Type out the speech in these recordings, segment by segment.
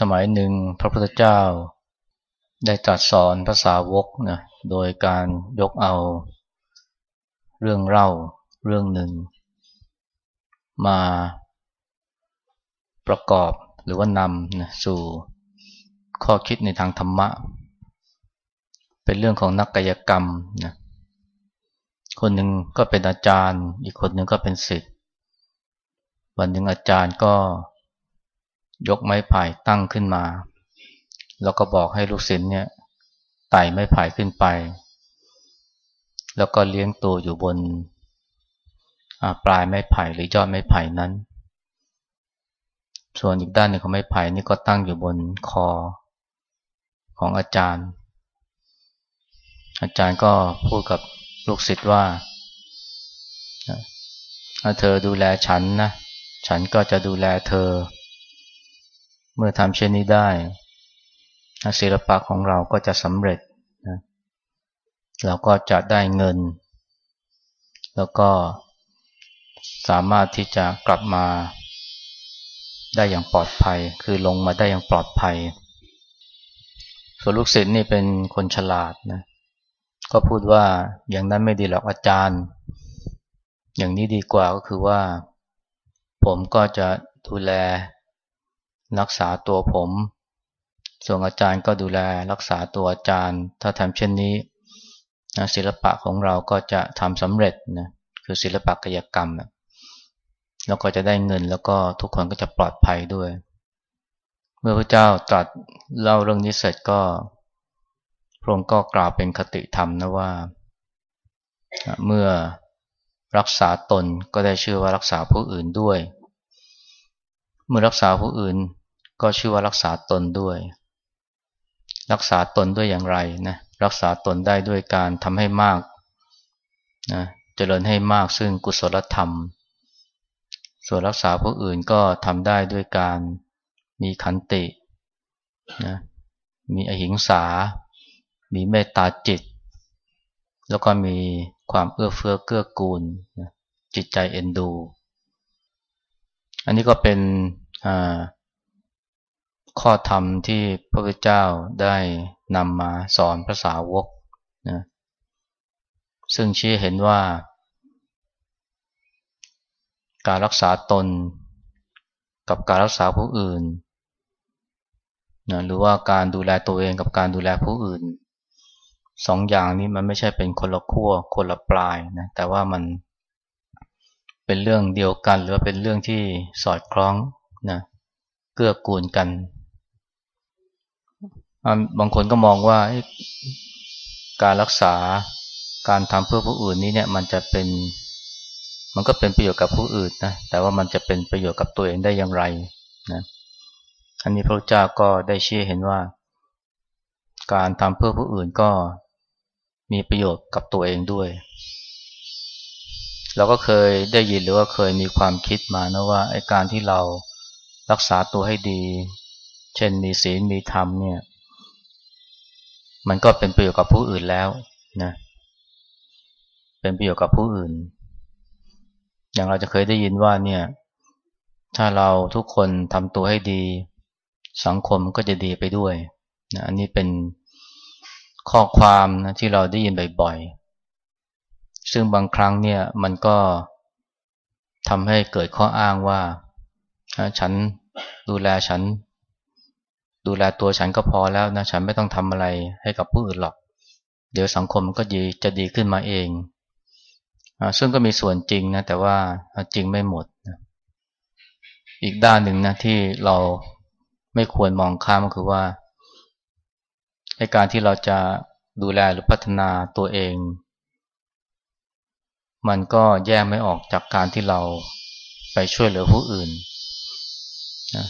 สมัยหนึ่งพระพุทธเจ้า ได้ตรัสสอนภาษาวกนะโดยการยกเอา เรื่องเล่าเรื่องหนึ่ง มาประกอบหรือว่านำนะสู่ข้อคิดในทางธรรมะ เป็นเรื่องของนักกายกรรมนะคนหนึ่งก็เป็นอาจารย์ อีกคนหนึ่งก็เป็นศิษย์วันหนึ่งอาจารย์ก็ ยกไม้ไผ่ตั้งขึ้นมา แล้วก็บอกให้ลูกศิษย์เนี่ยไต่ไม้ไผ่ขึ้นไป แล้วก็เลี้ยงตัวอยู่บนปลายไม้ไผ่หรือยอดไม้ไผ่นั้น ส่วนอีกด้านหนึ่งของไม้ไผ่นี่ก็ตั้งอยู่บนคอของอาจารย์ อาจารย์ก็พูดกับลูกศิษย์ว่าเธอดูแลฉันนะ ฉันก็จะดูแลเธอ เมื่อทำเช่นนี้ได้ศิลปะของเราก็จะสำเร็จนะเราก็จะได้เงิน แล้วก็สามารถที่จะกลับมาได้อย่างปลอดภัย คือลงมาได้อย่างปลอดภัย ส่วนลูกศิษย์นี่เป็นคนฉลาดนะ ก็พูดว่าอย่างนั้นไม่ดีหรอกอาจารย์ อย่างนี้ดีกว่าก็คือว่า ผมก็จะดูแล รักษาตัวผม ส่วนอาจารย์ก็ดูแลรักษาตัวอาจารย์ ถ้าทำเช่นนี้นะศิลปะของเราก็จะทำสำเร็จนะคือศิลปะกายกรรมนะแล้วก็จะได้เงินแล้วก็ทุกคนก็จะปลอดภัยด้วย เมื่อพระเจ้าตรัสเล่าเรื่องนี้เสร็จก็พระองค์ก็กล่าวเป็นคติธรรมนะว่า เมื่อรักษาตนก็ได้ชื่อว่ารักษาผู้อื่นด้วย เมื่อรักษาผู้อื่นก็ชื่อว่ารักษาตนด้วย รักษาตนด้วยอย่างไรนะรักษาตนได้ด้วยการทำให้มากนะเจริญให้มากซึ่งกุศลธรรม ส่วนรักษาผู้อื่นก็ทำได้ด้วยการมีขันตินะมีอหิงสา มีเมตตาจิต แล้วก็มีความเอื้อเฟื้อเกื้อกูล จิตใจเอ็นดู อันนี้ก็เป็นข้อธรรมที่พระพุทธเจ้าได้นำมาสอนภาษาวกนะซึ่งชี้เห็นว่า การรักษาตนกับการรักษาผู้อื่นนะหรือว่าการดูแลตัวเองกับการดูแลผู้อื่นสองอย่างนี้มันไม่ใช่เป็นคนละขั้วคนละปลายนะแต่ว่ามัน เป็นเรื่องเดียวกัน หรือว่าเป็นเรื่องที่สอดคล้องนะเกื้อกูลกันบางคนก็มองว่าการรักษาการทำเพื่อผู้อื่นนี้เนี่ยมันจะเป็นมันก็เป็นประโยชน์กับผู้อื่นนะแต่ว่ามันจะเป็นประโยชน์กับตัวเองได้อย่างไรนะอันนี้พระเจ้าก็ได้ชี้เห็นว่า การทำเพื่อผู้อื่นก็มีประโยชน์กับตัวเองด้วย เราก็เคยได้ยินหรือว่าเคยมีความคิดมานะว่าไอ้การที่เรารักษาตัวให้ดี เช่นมีศีลมีธรรมเนี่ย มันก็เป็นประโยชน์กับผู้อื่นแล้วนะเป็นประโยชน์กับผู้อื่น อย่างเราจะเคยได้ยินว่าเนี่ย ถ้าเราทุกคนทำตัวให้ดี สังคมก็จะดีไปด้วยนะอันนี้เป็นข้อความนะที่เราได้ยินบ่อยๆ ซึ่งบางครั้งเนี่ยมันก็ทำให้เกิดข้ออ้างว่า ฉันดูแลฉัน ดูแลตัวฉันก็พอแล้วนะ ฉันไม่ต้องทำอะไรให้กับผู้อื่นหรอก เดี๋ยวสังคมก็ดีจะดีขึ้นมาเองซึ่งก็มีส่วนจริงนะ แต่ว่าจริงไม่หมด อีกด้านหนึ่งนะที่เราไม่ควรมองข้ามก็คือว่าในการที่เราจะดูแลหรือพัฒนาตัวเอง มันก็แยกไม่ออกจากการที่เราไปช่วยเหลือผู้อื่นนะ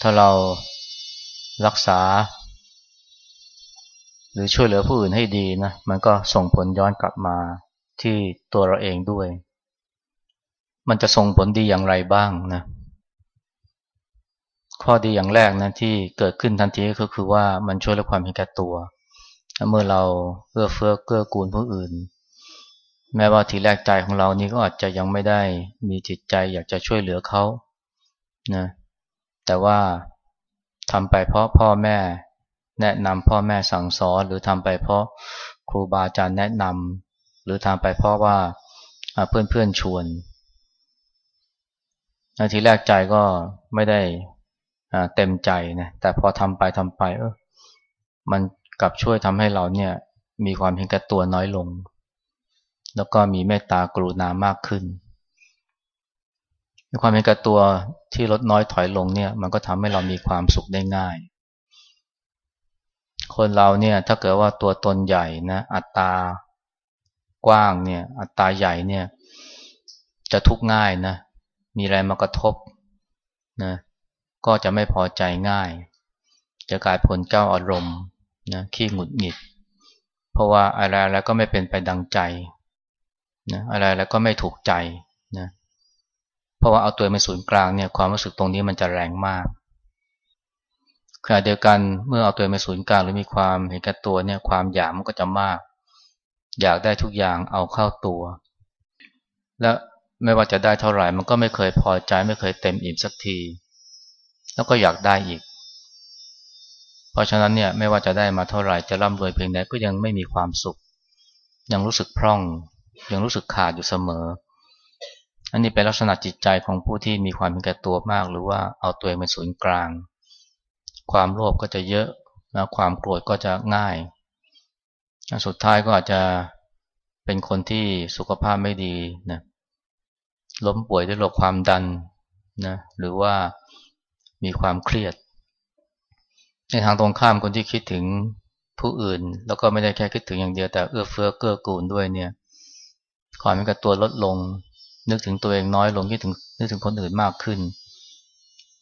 ถ้าเรารักษา หรือช่วยเหลือผู้อื่นให้ดีนะ มันก็ส่งผลย้อนกลับมาที่ตัวเราเองด้วย มันจะส่งผลดีอย่างไรบ้างนะ ข้อดีอย่างแรกนะที่เกิดขึ้นทันทีก็คือว่ามันช่วยลดความเห็นแก่ตัว เมื่อเราเอื้อเฟื้อเกื้อกูลผู้อื่น แม้ว่าทีแรกใจของเรานี่ก็อาจจะยังไม่ได้มีจิตใจอยากจะช่วยเหลือเขานะแต่ว่าทำไปเพราะพ่อแม่แนะนำพ่อแม่สั่งสอน หรือทำไปเพราะครูบาอาจารย์แนะนำหรือทำไปเพราะว่าเพื่อนเพื่อนชวนทีแรกใจก็ไม่ได้เต็มใจนะแต่พอทำไปทำไปเออมันกลับช่วยทำให้เราเนี่ยมีความเห็นแก่ตัวน้อยลง แล้วก็มีเมตตากรุณามากขึ้นความเห็นแก่ตัวที่ลดน้อยถอยลงเนี่ย มันก็ทำให้เรามีความสุขได้ง่าย คนเราเนี่ยถ้าเกิดว่าตัวตนใหญ่นะอัตตากว้างเนี่ย อัตตาใหญ่เนี่ย จะทุกข์ง่ายนะมีอะไรมากระทบนะก็จะไม่พอใจง่าย จะกลายผลเจ้าอารมณ์นะขี้หงุดหงิด เพราะว่าอะไรแล้วก็ไม่เป็นไปดังใจ นะอะไรแล้วก็ไม่ถูกใจนะเพราะว่าเอาตัวเป็นศูนย์กลางเนี่ยความรู้สึกตรงนี้มันจะแรงมากขณะเดียวกันเมื่อเอาตัวเป็นศูนย์กลางหรือมีความเห็นแก่ตัวเนี่ยความอยากมันก็จะมาก อยากได้ทุกอย่างเอาเข้าตัว และไม่ว่าจะได้เท่าไหร่มันก็ไม่เคยพอใจไม่เคยเต็มอิ่มสักที แล้วก็อยากได้อีก เพราะฉะนั้นเนี่ยไม่ว่าจะได้มาเท่าไหร่จะร่ำรวยเพียงใดก็ยังไม่มีความสุข ยังรู้สึกพร่อง ยังรู้สึกขาดอยู่เสมอ อันนี้เป็นลักษณะจิตใจของผู้ที่มีความเป็นแก่ตัวมาก หรือว่าเอาตัวเองเป็นศูนย์กลาง ความโลภก็จะเยอะนะความโกรธก็จะง่าย สุดท้ายก็อาจจะเป็นคนที่สุขภาพไม่ดีนะล้มป่วยด้วยโรคความดันนะหรือว่ามีความเครียด ในทางตรงข้ามคนที่คิดถึงผู้อื่น แล้วก็ไม่ได้แค่คิดถึงอย่างเดียวแต่เอื้อเฟื้อเกื้อกูลด้วยเนี่ย ความเป็นกับตัวลดลง นึกถึงตัวเองน้อยลงคิดถึงนึกถึงคนอื่นมากขึ้น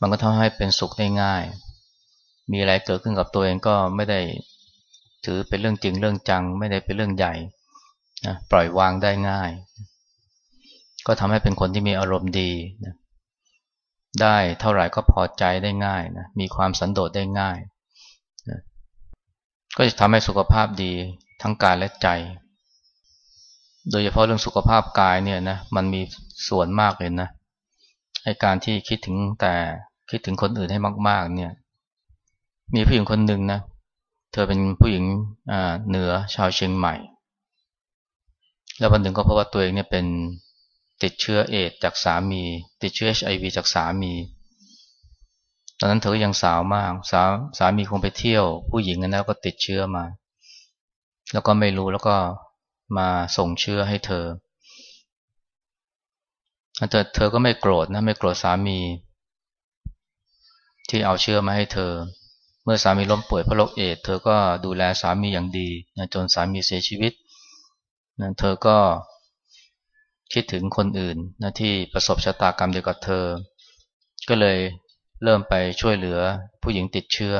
มันก็ทำให้เป็นสุขได้ง่าย มีอะไรเกิดขึ้นกับตัวเองก็ไม่ได้ถือเป็นเรื่องจริงเรื่องจัง ไม่ได้เป็นเรื่องใหญ่นะปล่อยวางได้ง่าย ก็ทำให้เป็นคนที่มีอารมณ์ดีนะได้เท่าไหร่ก็พอใจได้ง่ายนะมีความสันโดษได้ง่ายนะก็จะทำให้สุขภาพดีทั้งกายและใจ โดยเฉพาะเรื่องสุขภาพกายเนี่ยนะมันมีส่วนมากเลยนะในการที่คิดถึงแต่คิดถึงคนอื่นให้มาก ๆ เนี่ย มีผู้หญิงคนหนึ่งนะเธอเป็นผู้หญิงเหนือชาวเชียงใหม่ แล้ววันหนึ่งก็เพราะว่าตัวเองเนี่ยเป็นติดเชื้อเอดจากสามี ติดเชื้อ HIV จากสามี ตอนนั้นเธอก็ยังสาวมากสาสามีคงไปเที่ยว ผู้หญิงนั้นแล้วก็ติดเชื้อมา แล้วก็ไม่รู้แล้วก็ มาส่งเชื้อให้เธอเธอเธอก็ไม่โกรธนะไม่โกรธสามี ที่เอาเชื้อมาให้เธอ เมื่อสามีล้มป่วยเพราะโรคเอดเธอก็ดูแลสามีอย่างดีนะจนสามีเสียชีวิตนะเธอก็คิดถึงคนอื่นนะที่ประสบชะตากรรมเดียวกับเธอ ก็เลยเริ่มไปช่วยเหลือผู้หญิงติดเชื้อ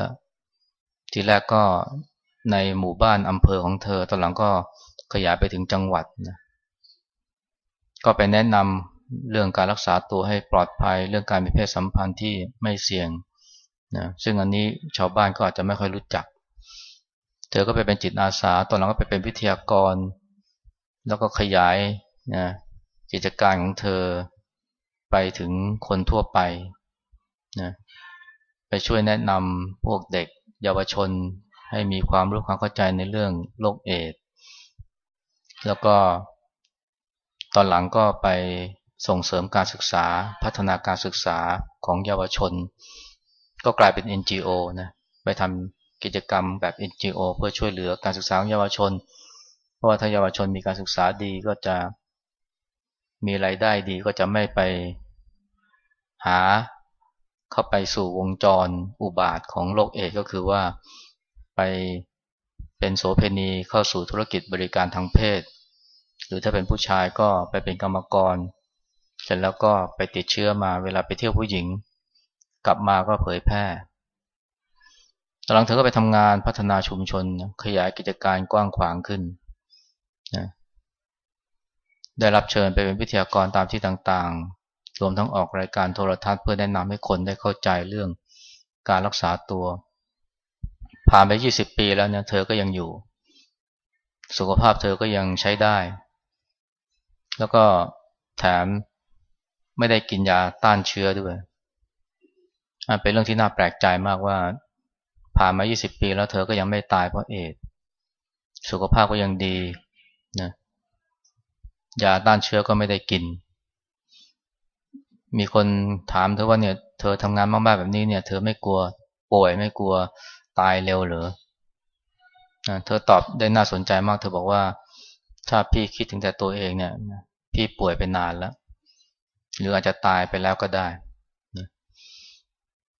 ทีแรกก็ในหมู่บ้านอำเภอของเธอตอนหลังก็ ขยายไปถึงจังหวัดนะก็ไปแนะนำเรื่องการรักษาตัวให้ปลอดภัย เรื่องการมีเพศสัมพันธ์ที่ไม่เสี่ยงนะซึ่งอันนี้ชาวบ้านก็อาจจะไม่ค่อยรู้จัก เธอก็ไปเป็นจิตอาสาตอนหลังก็ไปเป็นวิทยากร แล้วก็ขยายนะกิจการของเธอไปถึงคนทั่วไปนะไปช่วยแนะนำพวกเด็กเยาวชนให้มีความรู้ความเข้าใจในเรื่องโรคเอด แล้วก็ตอนหลังก็ไปส่งเสริมการศึกษาพัฒนาการศึกษาของเยาวชน ก็กลายเป็น NGO นะไปทำกิจกรรมแบบ NGO เพื่อช่วยเหลือการศึกษาของเยาวชน เพราะว่าถ้าเยาวชนมีการศึกษาดีก็จะมีไรายได้ดีก็จะไม่ไปหาเข้าไปสู่วงจรอุบาทของโลกเอดก็คือว่าไป เป็นโสเพณีเข้าสู่ธุรกิจบริการทางเพศ หรือถ้าเป็นผู้ชายก็ไปเป็นกรรมกร เสร็จแล้วก็ไปติดเชื้อมาเวลาไปเที่ยวผู้หญิง กลับมาก็เผยแพร่ตอนหลังเธอก็ไปทำงานพัฒนาชุมชนขยายกิจการกว้างขวางขึ้นนะได้รับเชิญไปเป็นวิทยากรตามที่ต่างๆ รวมทั้งออกรายการโทรทัศน์เพื่อแนะนำให้คนได้เข้าใจเรื่องการรักษาตัว ผ่านไป20ปีแล้วเนี่ยเธอก็ยังอยู่ สุขภาพเธอก็ยังใช้ได้ แล้วก็แถมไม่ได้กินยาต้านเชื้อด้วยเป็นเรื่องที่น่าแปลกใจมากว่า ผ่านมา 20 ปีแล้วเธอก็ยังไม่ตายเพราะเอดสุขภาพก็ยังดีนะยาต้านเชื้อก็ไม่ได้กิน มีคนถามเธอว่าเนี่ย เธอทำงานมากๆแบบนี้เนี่ย เธอไม่กลัวป่วยไม่กลัว ตายเร็วหรือเธอตอบได้น่าสนใจมาก เธอบอกว่า ถ้าพี่คิดถึงแต่ตัวเองเนี่ย พี่ป่วยไปนานแล้ว หรืออาจจะตายไปแล้วก็ได้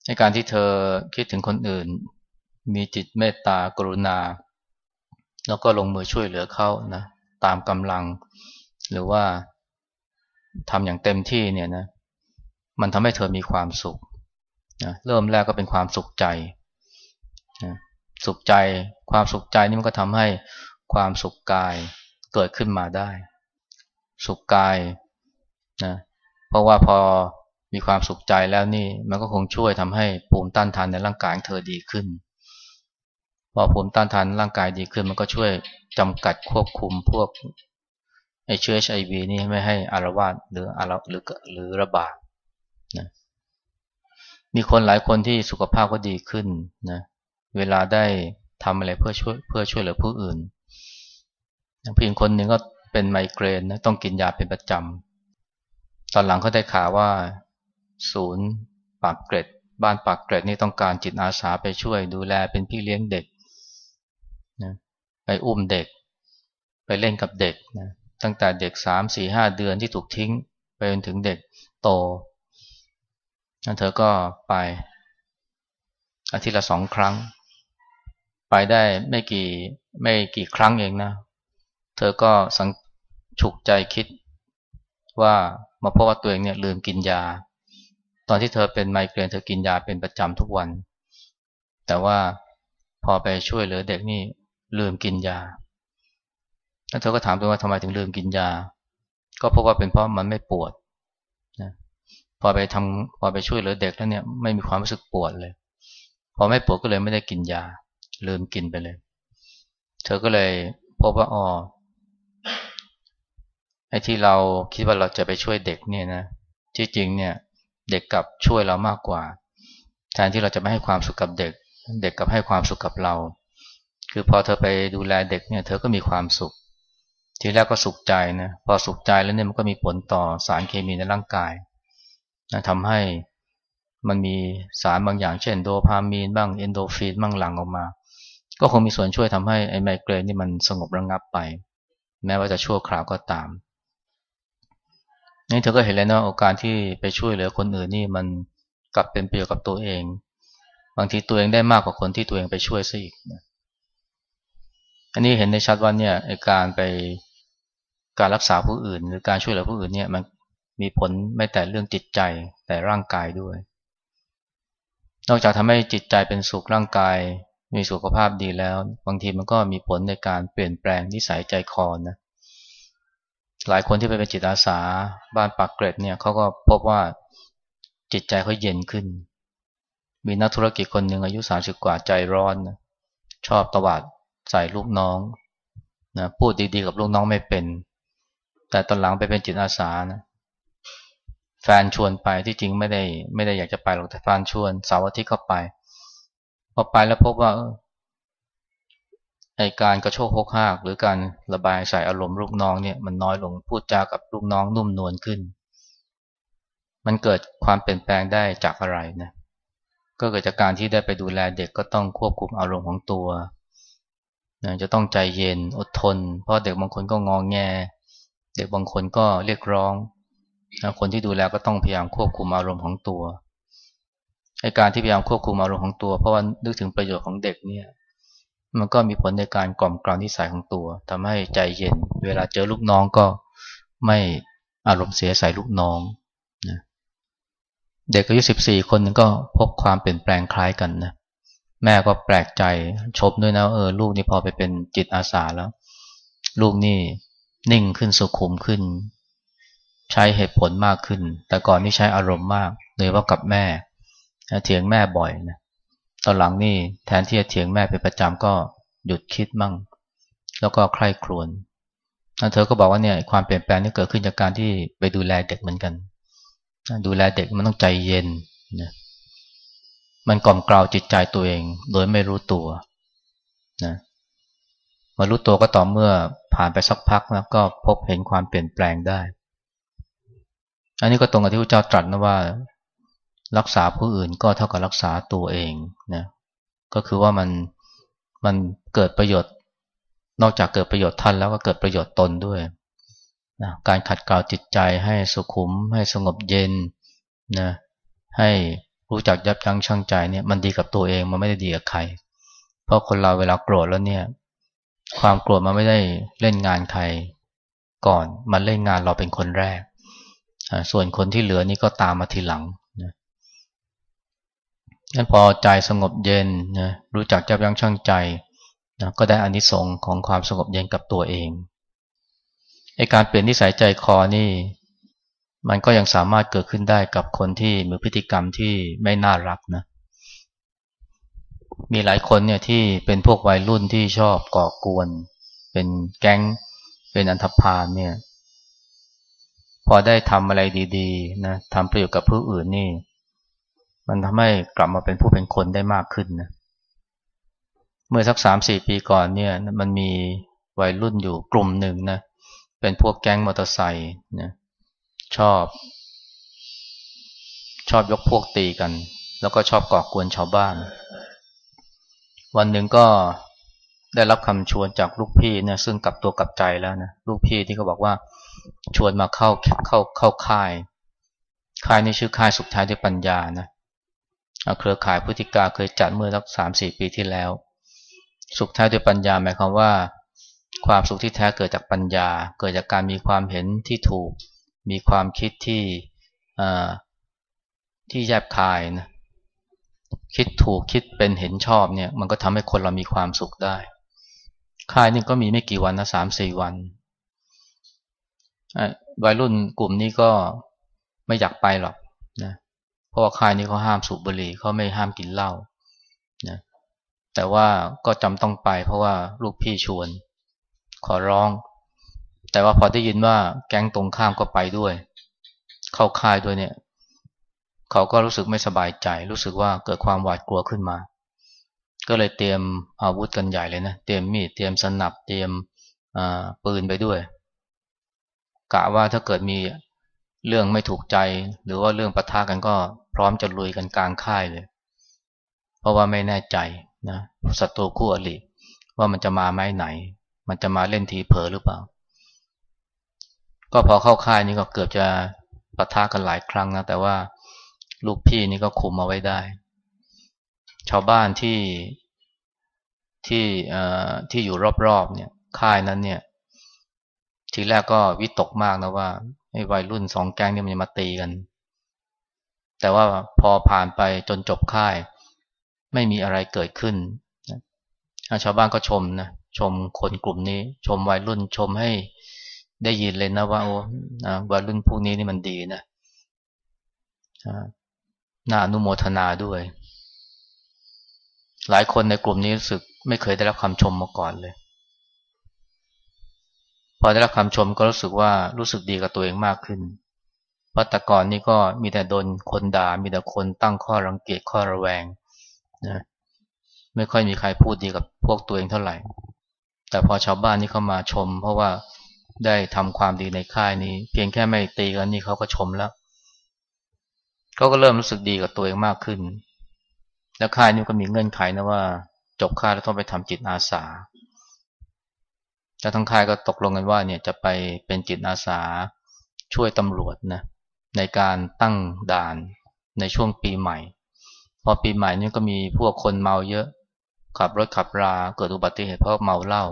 ในการที่เธอคิดถึงคนอื่น มีจิตเมตตากรุณา แล้วก็ลงมือช่วยเหลือเขานะตามกำลัง หรือว่าทำอย่างเต็มที่เนี่ยนะ มันทำให้เธอมีความสุขนะเริ่มแรกก็เป็นความสุขใจ นะสุขใจความสุขใจนี่มันก็ทำให้ความสุขกายเกิดขึ้นมาได้ สุขกายนะเพราะว่าพอมีความสุขใจแล้วนี่ มันก็คงช่วยทำให้ภูมิต้านทานในร่างกายเธอดีขึ้น พอภูมิต้านทานร่างกายดีขึ้น มันก็ช่วยจำกัดควบคุมพวกไอเชื้อไอวีนี่ไม่ให้อารวาสหรืออารหรือหรือระบาดนะมีคนหลายคนที่สุขภาพก็ดีขึ้นนะ เวลาได้ทำอะไรเพื่อช่วยเพื่อช่วยเหลือผู้อื่นเพียงคนหนึ่งก็เป็นไมเกรนนะต้องกินยาเป็นประจำตอนหลังเขาได้ข่าวว่า ศูนย์ปากเกร็ด บ้านปากเกร็ดนี่ต้องการจิตอาสาไปช่วยดูแลเป็นพี่เลี้ยงเด็กนะไปอุ้มเด็ก ไปเล่นกับเด็กนะตั้งแต่เด็กสามสี่ห้าเดือนที่ถูกทิ้ง ไปจนถึงเด็กโตเธอก็ไปอาทิตย์ละสองครั้ง ไปได้ไม่กี่ไม่กี่ครั้งเองนะ เธอก็สังฉุกใจคิดว่ามาพบว่าตัวเองเนี่ยลืมกินยา ตอนที่เธอเป็นไมเกรนเธอกินยาเป็นประจำทุกวัน แต่ว่าพอไปช่วยเหลือเด็กนี่ลืมกินยา แล้วเธอก็ถามตัวว่าทำไมถึงลืมกินยา ก็เพราะว่าเป็นเพราะมันไม่ปวดนะพอไปทำพอไปช่วยเหลือเด็กแล้วเนี่ยไม่มีความรู้สึกปวดเลย พอไม่ปวดก็เลยไม่ได้กินยา ลืมกินไปเลย เธอก็เลยพบว่าอ๋อไอ้ที่เราคิดว่าเราจะไปช่วยเด็กเนี่ยนะที่จริงเนี่ยเด็กกับช่วยเรามากกว่า แทนที่เราจะไม่ให้ความสุขกับเด็ก เด็กกับให้ความสุขกับเรา คือพอเธอไปดูแลเด็กเนี่ยเธอก็มีความสุข ทีแรกก็สุขใจนะพอสุขใจแล้วเนี่ยมันก็มีผลต่อสารเคมีในร่างกายนะทำให้มันมีสารบางอย่างเช่นโดพามีนบ้างเอนโดฟินบ้างหลั่งออกมา ก็คงมีส่วนช่วยทำให้ไอ้ไมเกรนนี่มันสงบระงงับไป แม้ว่าจะชั่วคราวก็ตามนี่เธอก็เห็นแล้วนะโอกาสที่ไปช่วยเหลือคนอื่นนี่มันกลับเป็นประโยชน์กับตัวเอง บางทีตัวเองได้มากกว่าคนที่ตัวเองไปช่วยซะอีกนะอันนี้เห็นในชัดว่าเนี่ยการไปการรักษาผู้อื่น หรือการช่วยเหลือผู้อื่นเนี่ยมันมีผลไม่แต่เรื่องจิตใจแต่ร่างกายด้วย นอกจากทำให้จิตใจเป็นสุขร่างกาย มีสุขภาพดีแล้ว บางทีมันก็มีผลในการเปลี่ยนแปลงนิสัยใจคอนะหลายคนที่ไปเป็นจิตอาสาบ้านปากเกร็ดเนี่ยเขาก็พบว่าจิตใจเขาเย็นขึ้น มีนักธุรกิจคนหนึ่งอายุสามสิบกว่าใจร้อนนะชอบตวาดใส่ลูกน้องนะพูดดีๆกับลูกน้องไม่เป็น แต่ตอนหลังไปเป็นจิตอาสานะแฟนชวนไปที่จริงไม่ได้ไม่ได้อยากจะไปหรอกแต่แฟนชวนเสาร์อาทิตย์เข้าไป พอไปแล้วพบว่าไอการกระโชกฮกหาก หรือการระบายใส่อารมณ์ลูกน้องเนี่ยมันน้อยลงพูดจากับลูกน้องนุ่มนวลขึ้น มันเกิดความเปลี่ยนแปลงได้จากอะไรนะก็เกิดจากการที่ได้ไปดูแลเด็กก็ต้องควบคุมอารมณ์ของตัวนะจะต้องใจเย็นอดทน เพราะเด็กบางคนก็งองแง เด็กบางคนก็เรียกร้องนะคนที่ดูแลก็ต้องพยายามควบคุมอารมณ์ของตัว ไอการที่พยายามควบคุมอารมณ์ของตัว เพราะว่านึกถึงประโยชน์ของเด็กเนี่ย มันก็มีผลในการกล่อมกล่าวนิสัยของตัวทำให้ใจเย็น เวลาเจอลูกน้องก็ไม่อารมณ์เสียใส่ลูกน้องนะเด็กอายุสิบสี่คนนึงก็พบความเปลี่ยนแปลงคล้ายกันนะแม่ก็แปลกใจชมด้วยนะเออลูกนี่พอไปเป็นจิตอาสาแล้ว ลูกนี่นิ่งขึ้นสุขุมขึ้น ใช้เหตุผลมากขึ้น แต่ก่อนนี่ใช้อารมณ์มากเลยว่ากับแม่ เถียงแม่บ่อยนะตอนหลังนี่แทนที่จะเถียงแม่เป็นประจำก็หยุดคิดมั่ง แล้วก็ใคร่ครวญเธอก็บอกว่าเนี่ยความเปลี่ยนแปลงนี่เกิดขึ้นจากการที่ไปดูแลเด็กเหมือนกัน ดูแลเด็กมันต้องใจเย็นนะมันกล่อมกล่าวจิตใจตัวเอง โดยไม่รู้ตัวนะมารู้ตัวก็ต่อเมื่อผ่านไปสักพักแล้วก็พบเห็นความเปลี่ยนแปลงได้ อันนี้ก็ตรงกับที่พระเจ้าตรัสนะว่า รักษาผู้อื่นก็เท่ากับรักษาตัวเองนะก็คือว่ามันมันเกิดประโยชน์ นอกจากเกิดประโยชน์ท่านแล้วก็เกิดประโยชน์ตนด้วยนะการขัดเกลาจิตใจให้สุขุม ให้สงบเย็นนะให้รู้จักยับยั้งชั่งใจเนี่ยมันดีกับตัวเองมันไม่ได้ดีกับใคร เพราะคนเราเวลาโกรธแล้วเนี่ยความโกรธมันไม่ได้เล่นงานใครก่อนมันเล่นงานเราเป็นคนแรก ส่วนคนที่เหลือนี่ก็ตามมาทีหลัง นะงั้นพอใจสงบเย็นนะรู้จักยับยั้งชั่งใจนะก็ได้อานิสงส์ของความสงบเย็นกับตัวเองไอการเปลี่ยนนิสัยใจคอนี่ มันก็ยังสามารถเกิดขึ้นได้กับคนที่มีพฤติกรรมที่ไม่น่ารักนะมีหลายคนเนี่ยที่เป็นพวกวัยรุ่นที่ชอบก่อกวน เป็นแก๊ง เป็นอันธพาลเนี่ย พอได้ทำอะไรดี ๆ นะทำประโยชน์กับผู้อื่นนี่ มันทำให้กลับมาเป็นผู้เป็นคนได้มากขึ้นนะเมื่อสักสามสี่ปีก่อนเนี่ยมันมีวัยรุ่นอยู่กลุ่มหนึ่งนะเป็นพวกแก๊งมอเตอร์ไซค์นะชอบ ชอบยกพวกตีกัน แล้วก็ชอบก่อกวนชาวบ้าน วันหนึ่งก็ได้รับคำชวนจากลูกพี่เนี่ยซึ่งกลับตัวกลับใจแล้วนะลูกพี่ที่เขาบอกว่าชวนมาเข้าเข้าเข้าค่าย ค่ายนี้ชื่อค่ายสุดท้ายด้วยปัญญานะ เครือข่ายพุทธิกาเคยจัดเมื่อสักสามสี่ปีที่แล้ว สุขแท้ด้วยปัญญาหมายความว่า ความสุขที่แท้เกิดจากปัญญา เกิดจากการมีความเห็นที่ถูก มีความคิดที่ที่แยบคายนะคิดถูกคิดเป็นเห็นชอบเนี่ย มันก็ทำให้คนเรามีความสุขได้ ค่ายนี่ก็มีไม่กี่วันนะสามสี่วันวัยรุ่นกลุ่มนี้ก็ไม่อยากไปหรอกนะเพราะว่าค่ายนี้เขาห้ามสูบบุหรี่เขาไม่ห้ามกินเหล้านะแต่ว่าก็จำต้องไปเพราะว่าลูกพี่ชวน ขอร้อง แต่ว่าพอได้ยินว่าแก๊งตรงข้ามก็ไปด้วย เข้าค่ายด้วยเนี่ย เขาก็รู้สึกไม่สบายใจ รู้สึกว่าเกิดความหวาดกลัวขึ้นมา ก็เลยเตรียมอาวุธกันใหญ่เลยนะ เตรียมมีด เตรียมสนับ เตรียมปืนไปด้วย กะว่าถ้าเกิดมีเรื่องไม่ถูกใจ หรือว่าเรื่องปะทะกันก็ พร้อมจะลุยกันกลางค่ายเลย เพราะว่าไม่แน่ใจนะศัตรูคู่อริว่ามันจะมาไม้ไหน มันจะมาเล่นทีเผลอหรือเปล่า ก็พอเข้าค่ายนี่ก็เกือบจะปะทะกันหลายครั้งนะแต่ว่าลูกพี่นี่ก็คุมเอาไว้ได้ ชาวบ้านที่ที่เอ่อที่อยู่รอบๆเนี่ยค่ายนั้นเนี่ย ทีแรกก็วิตกมากนะว่าไอ้วัยรุ่นสองแก๊งนี่มันจะมาตีกัน แต่ว่าพอผ่านไปจนจบค่าย ไม่มีอะไรเกิดขึ้นชาวบ้านก็ชมนะชมคนกลุ่มนี้ ชมวัยรุ่นชมให้ได้ยินเลยนะว่าโอ้วัยรุ่นพวกนี้นี่มันดีนะน่าอนุโมทนาด้วย หลายคนในกลุ่มนี้รู้สึกไม่เคยได้รับคำชมมาก่อนเลย พอได้รับคำชมก็รู้สึกว่ารู้สึกดีกับตัวเองมากขึ้น เพราะแต่ก่อนนี่ก็มีแต่โดนคนด่า มีแต่คนตั้งข้อรังเกียจข้อระแวงนะไม่ค่อยมีใครพูดดีกับพวกตัวเองเท่าไหร่ แต่พอชาวบ้านนี่เข้ามาชม เพราะว่าได้ทำความดีในค่ายนี้ เพียงแค่ไม่ตีกันนี่เขาก็ชมแล้วเขาก็เริ่มรู้สึกดีกับตัวเองมากขึ้น แล้วค่ายนี้ก็มีเงื่อนไขนะว่า จบค่ายแล้วต้องไปทำจิตอาสาแล้วทั้งค่ายก็ตกลงกันว่าเนี่ยจะไปเป็นจิตอาสาช่วยตำรวจนะ ในการตั้งด่านในช่วงปีใหม่ พอปีใหม่นี่ก็มีพวกคนเมาเยอะ ขับรถขับราเกิดอุบัติเหตุเพราะเมาเหล้า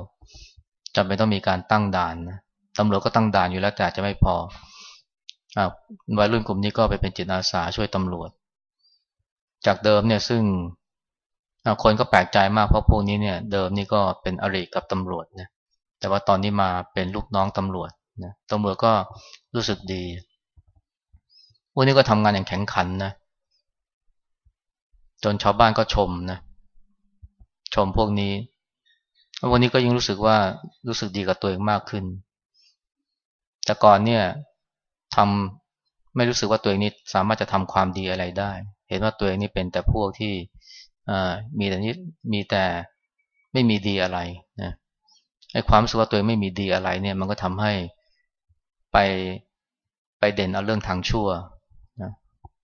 จำเป็นต้องมีการตั้งด่านนะตำรวจก็ตั้งด่านอยู่แล้วแต่จะไม่พอวัยรุ่นกลุ่มนี้ก็ไปเป็นจิตอาสาช่วยตำรวจ จากเดิมเนี่ยซึ่งคนก็แปลกใจมากเพราะพวกนี้เนี่ย เดิมนี่ก็เป็นอริกับตำรวจนะแต่ว่าตอนนี้มาเป็นลูกน้องตำรวจนะตำรวจก็รู้สึกดี วกนี้ก็ทำงานอย่างแข็งขันนะจนชาวบ้านก็ชมนะชมพวกนี้ วันนี้ก็ยิ่งรู้สึกว่ารู้สึกดีกับตัวเองมากขึ้น แต่ก่อนเนี่ยทำไม่รู้สึกว่าตัวเองนี้สามารถจะทำความดีอะไรได้ เห็นว่าตัวเองนี่เป็นแต่พวกที่มีแต่นี้มีแต่ไม่มีดีอะไรนะไอ้ความรู้สึกว่าตัวเองไม่มีดีอะไรเนี่ย มันก็ทำให้ไปไปเด่นเอาเรื่องทางชั่ว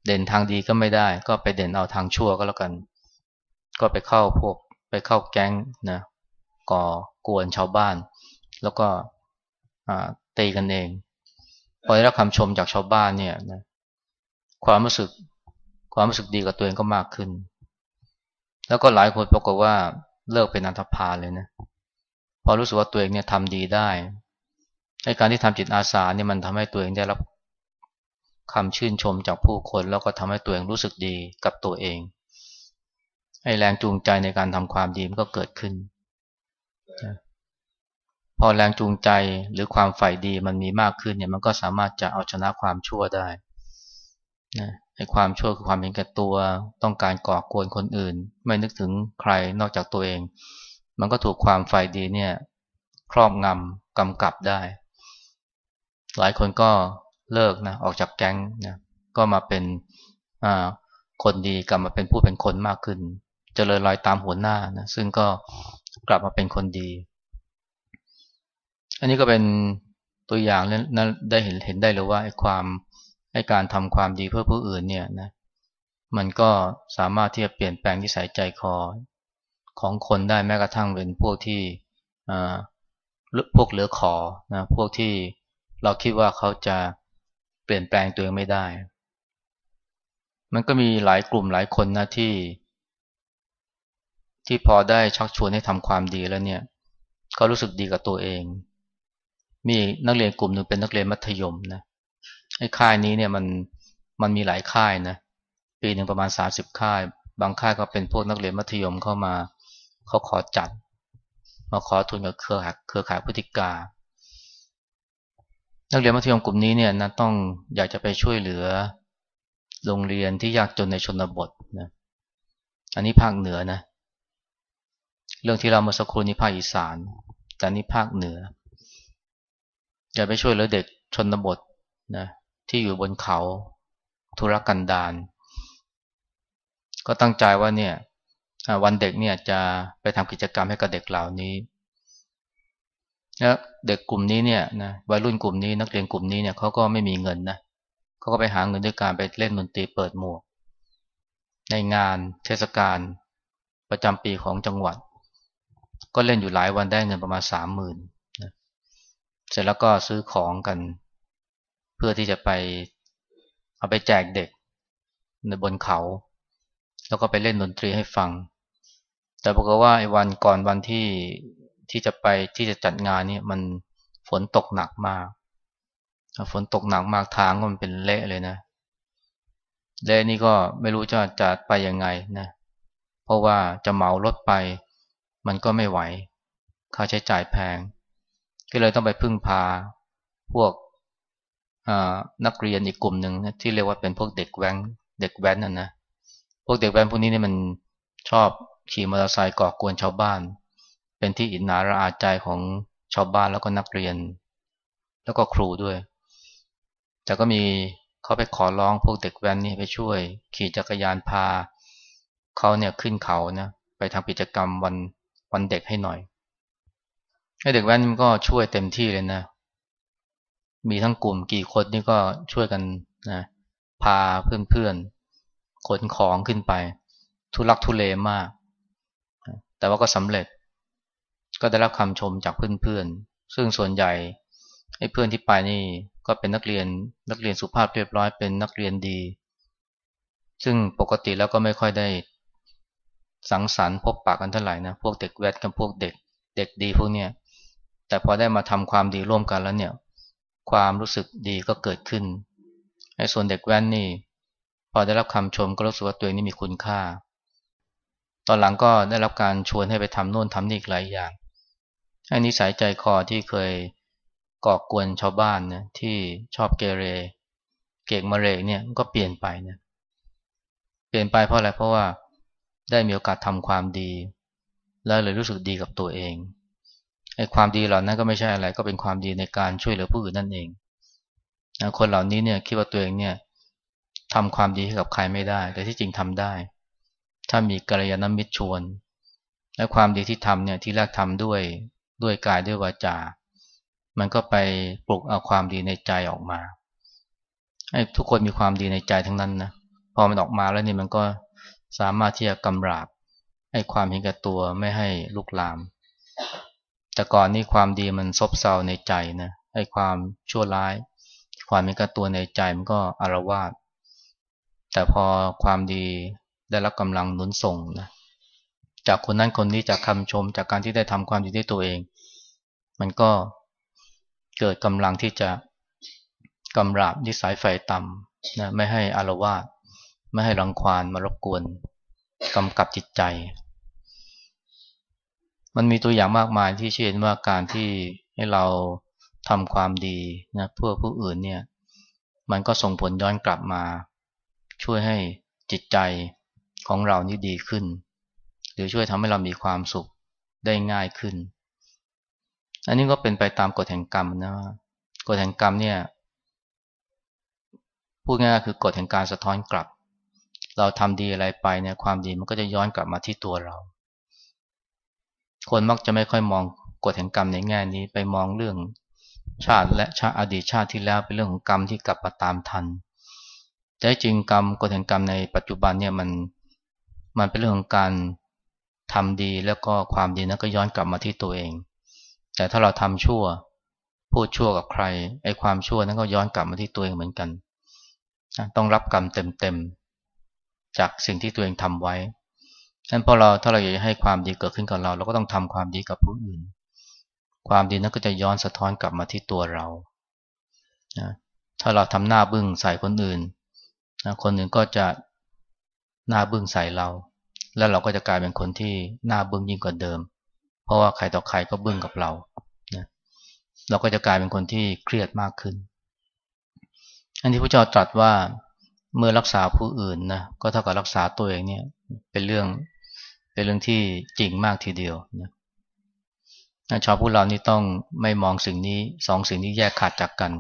เด่นทางดีก็ไม่ได้ ก็ไปเด่นเอาทางชั่วก็แล้วกัน ก็ไปเข้าพวกไปเข้าแก๊งนะก่อกวนชาวบ้าน แล้วก็ตีกันเองพอได้รับคำชมจากชาวบ้านเนี่ยนะความรู้สึกความรู้สึกดีกับตัวเองก็มากขึ้น แล้วก็หลายคนปรากฏว่าเลิกเป็นอันธพาลเลยนะพอรู้สึกว่าตัวเองเนี่ยทำดีได้ในการที่ทำจิตอาสาเนี่ยมันทำให้ตัวเองได้รับ คำชื่นชมจากผู้คน แล้วก็ทำให้ตัวเองรู้สึกดีกับตัวเองไอ้แรงจูงใจในการทำความดีมันก็เกิดขึ้น พอแรงจูงใจหรือความใฝ่ดีมันมีมากขึ้นเนี่ยมันก็สามารถจะเอาชนะความชั่วได้นะไอ้ความชั่วคือความเห็นแก่ตัวต้องการก่อกวนคนอื่น ไม่นึกถึงใครนอกจากตัวเอง มันก็ถูกความใฝ่ดีเนี่ยครอบงำกำกับได้ หลายคนก็ เลิกนะออกจากแก๊งนะก็มาเป็นคนดีกลับมาเป็นผู้เป็นคนมากขึ้นจเจริญรอยตามหัวหน้านะซึ่งก็กลับมาเป็นคนดี อันนี้ก็เป็นตัวอย่างนั้นได้เห็นเห็นได้เลยว่าไอ้ความไอ้การทำความดีเพื่อผู้อื่นเนี่ยนะมันก็สามารถที่จะเปลี่ยนแปลงที่สายใจคอของคนได้แม้กระทั่งเป็นพวกที่พวกเหลือขอนะพวกที่เราคิดว่าเขาจะเปลี่ยนแปลงตัวเองไม่ได้ มันก็มีหลายกลุ่มหลายคนนะที่ ที่พอได้ชักชวนให้ทำความดีแล้วเนี่ยเขารู้สึกดีกับตัวเอง มีนักเรียนกลุ่มหนึ่งเป็นนักเรียนมัธยมนะไอ้ค่ายนี้เนี่ยมันมันมีหลายค่ายนะปีหนึ่งประมาณสาสิบค่าย บางค่ายก็เป็นพวกนักเรียนมัธยมเข้ามาเขาขอจัด มาขอทุนกับเครือข่ายเครือข่ายพฤติการ นักเรียนมัธยมกลุ่มนี้เนี่ยนะต้องอยากจะไปช่วยเหลือ โรงเรียนที่ยากจนในชนบทนะอันนี้ภาคเหนือนะ เรื่องที่เราเมื่อสักครู่นี้ภาคอีสาน แต่นี้ภาคเหนือ อยากไปช่วยเหลือเด็กชนบทนะที่อยู่บนเขาธุรกันดารก็ตั้งใจว่าเนี่ยวันเด็กเนี่ยจะไปทำกิจกรรมให้กับเด็กเหล่านี้แล้ว เด็กกลุ่มนี้เนี่ยนะวัยรุ่นกลุ่มนี้นักเรียนกลุ่มนี้เนี่ยเขาก็ไม่มีเงินนะเขาก็ไปหาเงินด้วยการไปเล่นดนตรีเปิดหมวก ในงานเทศกาลประจำปีของจังหวัด ก็เล่นอยู่หลายวันได้เงินประมาณสามหมื่นเสร็จแล้วก็ซื้อของกัน เพื่อที่จะไปเอาไปแจกเด็กในบนเขา แล้วก็ไปเล่นดนตรีให้ฟัง แต่ปรากฏว่าไอ้วันก่อนวันที่ ที่จะไปที่จะจัดงานนี่มันฝนตกหนักมาก ฝนตกหนักมากทางก็มันเป็นเละเลยนะเละนี่ก็ไม่รู้จะจะไปยังไงนะเพราะว่าจะเหมารถไป มันก็ไม่ไหว ค่าใช้จ่ายแพง ก็เลยต้องไปพึ่งพาพวกนักเรียนอีกกลุ่มหนึ่งที่เรียกว่าเป็นพวกเด็กแว้นเด็กแว้นน่ะนะพวกเด็กแว้นพวกนี้เนี่ยมันชอบขี่มอเตอร์ไซค์ก่อกวนชาวบ้าน เป็นที่อินนาระอาใจของชาวบ้านแล้วก็นักเรียน แล้วก็ครูด้วย แต่ก็มีเขาไปขอร้องพวกเด็กแว้นนี่ไปช่วย ขี่จักรยานพาเขาเนี่ยขึ้นเขานะไปทำกิจกรรมวันวันเด็กให้หน่อยให้เด็กแว้นมันก็ช่วยเต็มที่เลยนะ มีทั้งกลุ่มกี่คนนี่ก็ช่วยกันนะพาเพื่อนๆขนของขึ้นไป ทุลักทุเลมาก แต่ว่าก็สำเร็จ ก็ได้รับคำชมจากเพื่อนๆ ซึ่งส่วนใหญ่ไอ้เพื่อนที่ไปนี่ก็เป็นนักเรียนนักเรียนสุภาพเรียบร้อยเป็นนักเรียนดี ซึ่งปกติแล้วก็ไม่ค่อยได้สังสรรค์พบปากกันเท่าไหร่นะพวกเด็กแวดกับพวกเด็กเด็กดีพวกเนี้ยแต่พอได้มาทำความดีร่วมกันแล้วเนี่ย ความรู้สึกดีก็เกิดขึ้นไอ้ส่วนเด็กแว้นนี่ พอได้รับคำชมก็รู้สึกว่าตัวเองนี่มีคุณค่า ตอนหลังก็ได้รับการชวนให้ไปทำโน่นทำนี่หลายอย่าง อ้นิสัยใจคอที่เคยก่อกวนชาวบ้านนะที่ชอบเกเร เก่งมาเรเนี่ยก็เปลี่ยนไปนะเปลี่ยนไปเพราะอะไรเพราะว่าได้มีโอกาสทำความดี แล้วเลยรู้สึกดีกับตัวเองไอ้ความดีเหล่านั้นก็ไม่ใช่อะไร ก็เป็นความดีในการช่วยเหลือผู้อื่นนั่นเองคนเหล่านี้เนี่ยคิดว่าตัวเองเนี่ยทำความดีให้กับใครไม่ได้ แต่ที่จริงทำได้ ถ้ามีกัลยาณมิตรชวน และความดีที่ทำเนี่ยที่แรกทำด้วย ด้วยกายด้วยวาจา มันก็ไปปลุกเอาความดีในใจออกมาให้ทุกคนมีความดีในใจทั้งนั้นนะพอมันออกมาแล้วนี่มันก็สามารถที่จะกำราบให้ความเห็นแก่ตัวไม่ให้ลุกลาม แต่ก่อนนี่ความดีมันซบเซาในใจนะให้ความชั่วร้าย ความเห็นแก่ตัวในใจมันก็อารวาสแต่พอความดีได้รับกำลังหนุนส่งนะ จากคนนั้นคนนี้จากคำชม จากการที่ได้ทำความดีด้วยตัวเอง มันก็เกิดกำลังที่จะกำราบนิสัยไฟต่ำนะไม่ให้อารวาสไม่ให้รังควานมารบกวนกำกับจิตใจ มันมีตัวอย่างมากมายที่เชื่อว่าการที่ให้เราทำความดีนะเพื่อผู้อื่นเนี่ย มันก็ส่งผลย้อนกลับมา ช่วยให้จิตใจของเรานี่ดีขึ้น หรือช่วยทำให้เรามีความสุขได้ง่ายขึ้น อันนี้ก็เป็นไปตามกฎแห่งกรรมนะกฎแห่งกรรมเนี่ยพูดง่ายคือกฎแห่งการสะท้อนกลับ เราทำดีอะไรไปเนี่ยความดีมันก็จะย้อนกลับมาที่ตัวเรา คนมักจะไม่ค่อยมองกฎแห่งกรรมในแง่นี้ไปมองเรื่องชาติและชาติอดีตชาติที่แล้วเป็นเรื่องของกรรมที่กลับมาตามทัน แต่จริงกรรมกฎแห่งกรรมในปัจจุบันเนี่ยมันมันเป็นเรื่องของการ ทำดีแล้วก็ความดีนั้นก็ย้อนกลับมาที่ตัวเอง แต่ถ้าเราทำชั่ว พูดชั่วกับใคร ไอ้ความชั่วนั้นก็ย้อนกลับมาที่ตัวเองเหมือนกัน ต้องรับกรรมเต็มๆ จากสิ่งที่ตัวเองทำไว้ฉะนั้นพอเราถ้าเราอยากให้ความดีเกิดขึ้นกับเรา เราก็ต้องทำความดีกับผู้อื่น ความดีนั้นก็จะย้อนสะท้อนกลับมาที่ตัวเรานะถ้าเราทำหน้าบึ้งใส่คนอื่นนะคนอื่นก็จะหน้าบึ้งใส่เรา แล้วเราก็จะกลายเป็นคนที่หน้าบึ้งยิ่งกว่าเดิม เพราะว่าใครต่อใครก็บึ้งกับเรานะเราก็จะกลายเป็นคนที่เครียดมากขึ้น อันที่พระเจ้าตรัสว่าเมื่อรักษาผู้อื่นนะก็เท่ากับรักษาตัวเองเนี่ย เป็นเรื่องเป็นเรื่องที่จริงมากทีเดียวนะชาวพุทธเรานี่ต้องไม่มองสิ่งนี้สองสิ่งนี้แยกขาดจากกัน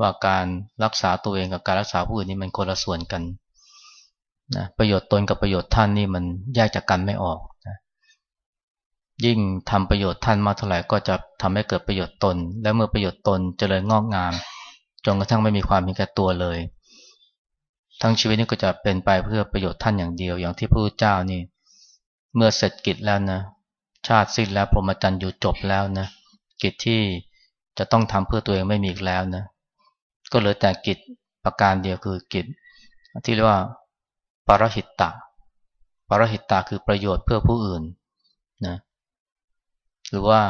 ว่าการรักษาตัวเองกับการรักษาผู้อื่นนี่มันคนละส่วนกัน นะประโยชน์ตนกับประโยชน์ท่านนี่มันแยกจากกันไม่ออกนะยิ่งทำประโยชน์ท่านมากเท่าไหร่ก็จะทำให้เกิดประโยชน์ตน และเมื่อประโยชน์ตนเจริญงอกงาม จนกระทั่งไม่มีความมีแก่ตัวเลย ทั้งชีวิตนี้ก็จะเป็นไปเพื่อประโยชน์ท่านอย่างเดียว อย่างที่พระพุทธเจ้านี่ เมื่อเสร็จกิจแล้วนะ ชาติสิ้นแล้วพรหมจรรย์อยู่จบแล้วนะ กิจที่จะต้องทำเพื่อตัวเองไม่มีอีกแล้วนะ ก็เหลือแต่กิจประการเดียวคือกิจที่เรียกว่า ปรหิตตะปรหิตตะคือประโยชน์เพื่อผู้อื่นนะหรือว่า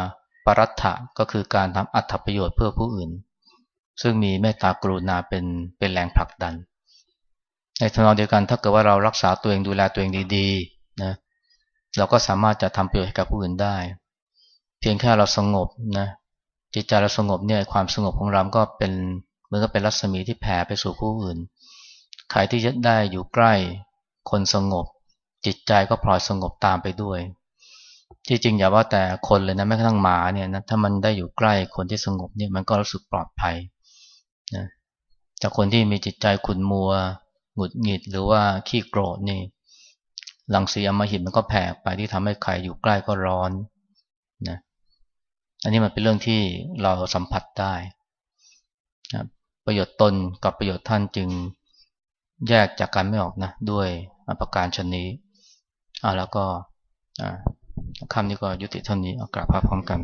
ปรัตถะก็คือการทำอัตถประโยชน์เพื่อผู้อื่น ซึ่งมีเมตตากรุณาเป็นเป็นแรงผลักดัน ในทางเดียวกันถ้าเกิดว่าเรารักษาตัวเองดูแลตัวเองดีๆนะเราก็สามารถจะทำประโยชน์ให้กับผู้อื่นได้ เพียงแค่เราสงบนะจิตใจเราสงบเนี่ยความสงบของเราก็เป็นเหมือนกับเป็นรัศมีที่แผ่ไปสู่ผู้อื่น ใครที่จะได้อยู่ใกล้คนสงบ จิตใจก็พลอยสงบตามไปด้วย ที่จริงอย่าว่าแต่คนเลยนะแม้กระทั่งหมาเนี่ยนะถ้ามันได้อยู่ใกล้คนที่สงบเนี่ยมันก็รู้สึกปลอดภัยนะแต่คนที่มีจิตใจขุนมัวหงุดหงิดหรือว่าขี้โกรธนี่หลังสีอมหิตมันก็แผ่ไปที่ทำให้ใครอยู่ใกล้ก็ร้อนนะอันนี้มันเป็นเรื่องที่เราสัมผัสได้นะประโยชน์ตนกับประโยชน์ท่านจึง แยกจากกันไม่ออกนะด้วยประการชนนี้อ่าแล้วก็คำนี้ก็ยุติเท่านี้เอากราบพร้อมกัน